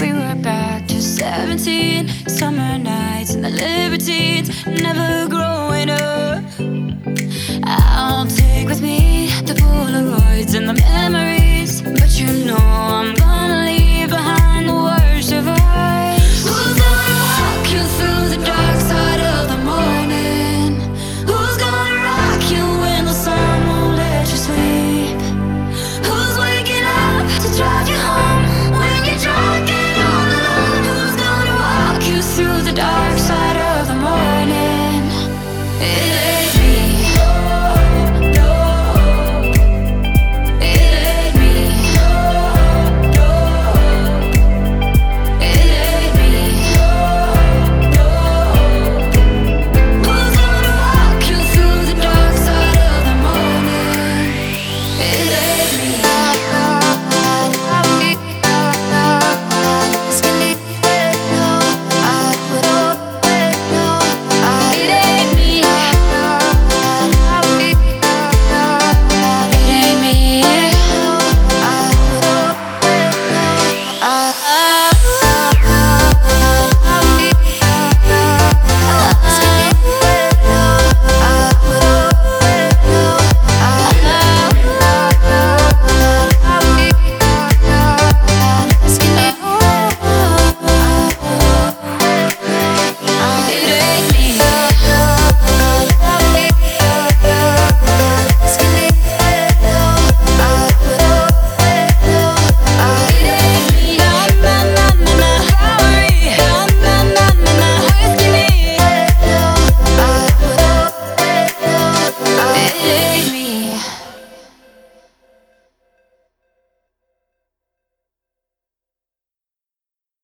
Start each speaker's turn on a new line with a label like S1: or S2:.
S1: We were back to 17. Summer nights and the libertines, never growing up. I'll take with me the Polaroid.